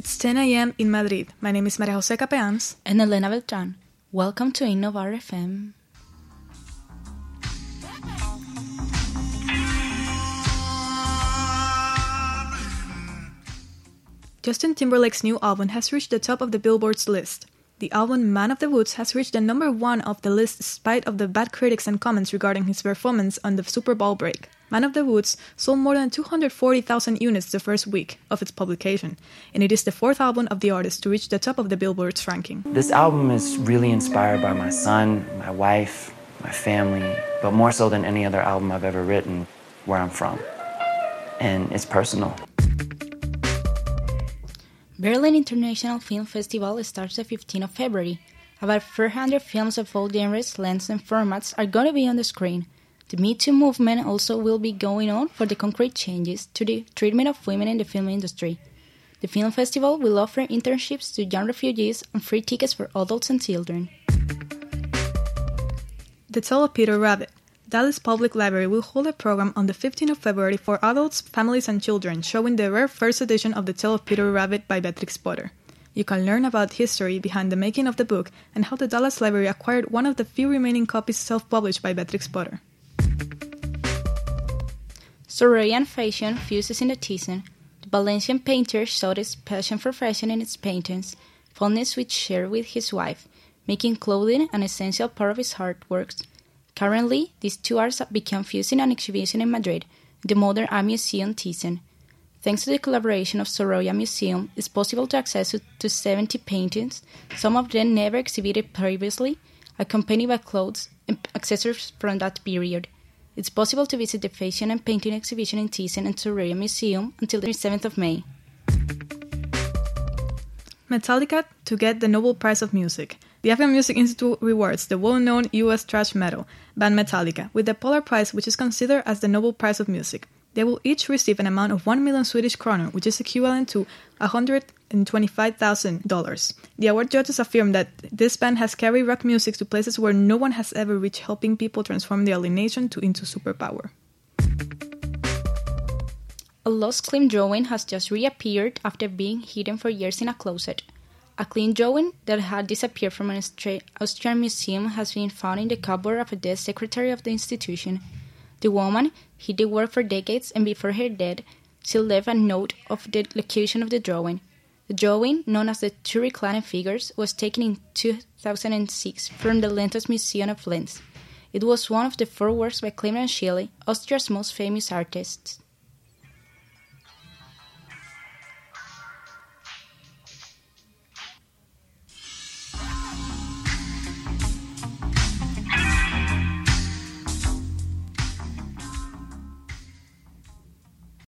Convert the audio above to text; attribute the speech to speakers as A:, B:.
A: It's 10 a.m. in Madrid. My name is Maria Jose Capeans.
B: And Elena Beltran. Welcome to Innovar FM.
A: Justin Timberlake's new album has reached the top of the Billboard's list. The album Man of the Woods has reached the number one of the list despite of the bad critics and comments regarding his performance on the Super Bowl break. Man of the Woods sold more than 240,000 units the first week of its publication, and it is the fourth album of the artist to reach the top of the Billboard's ranking.
C: This album is really inspired by my son, my wife, my family, but more so than any other album I've ever written, where I'm from. And it's personal.
B: Berlin International Film Festival starts the 15th of February. About 400 films of all genres, lengths, and formats are going to be on the screen. The Me Too movement also will be going on for the concrete changes to the treatment of women in the film industry. The film festival will offer internships to young refugees and free tickets for adults and children.
A: The Tale of Peter Rabbit. Dallas Public Library will hold a program on the 15th of February for adults, families, and children showing the rare first edition of The Tale of Peter Rabbit by Beatrix Potter. You can learn about history behind the making of the book and how the Dallas Library acquired one of the few remaining copies self-published by Beatrix Potter.
B: Soroyan fashion fuses in the Thyssen. The Valencian painter showed his passion for fashion in his paintings, fondness which shared with his wife, making clothing an essential part of his artworks. Currently, these two arts have become fused in an exhibition in Madrid, the Modern Art Museum Thyssen. Thanks to the collaboration of Sorolla Museum, it's possible to access to 70 paintings, some of them never exhibited previously, accompanied by clothes and accessories from that period. It's possible to visit the fashion and painting exhibition in Thyssen and Sorolla Museum until the 7th of May.
A: Metallica to get the Nobel Prize of Music. The African Music Institute rewards the well-known U.S. thrash metal band Metallica with the Polar Prize, which is considered as the Nobel Prize of Music. They will each receive an amount of 1 million Swedish kroner, which is equivalent to $125,000. The award judges affirmed that this band has carried rock music to places where no one has ever reached, helping people transform their alienation to into superpower.
B: A lost Klimt drawing has just reappeared after being hidden for years in a closet. A Klimt drawing that had disappeared from an Austrian museum has been found in the cupboard of a dead secretary of the institution. The woman hid the work for decades, and before her death, she left a note of the location of the drawing. The drawing, known as the Reclining Figures, was taken in 2006 from the Lentos Museum of Linz. It was one of the four works by Klimt Schiele, Austria's most famous artist.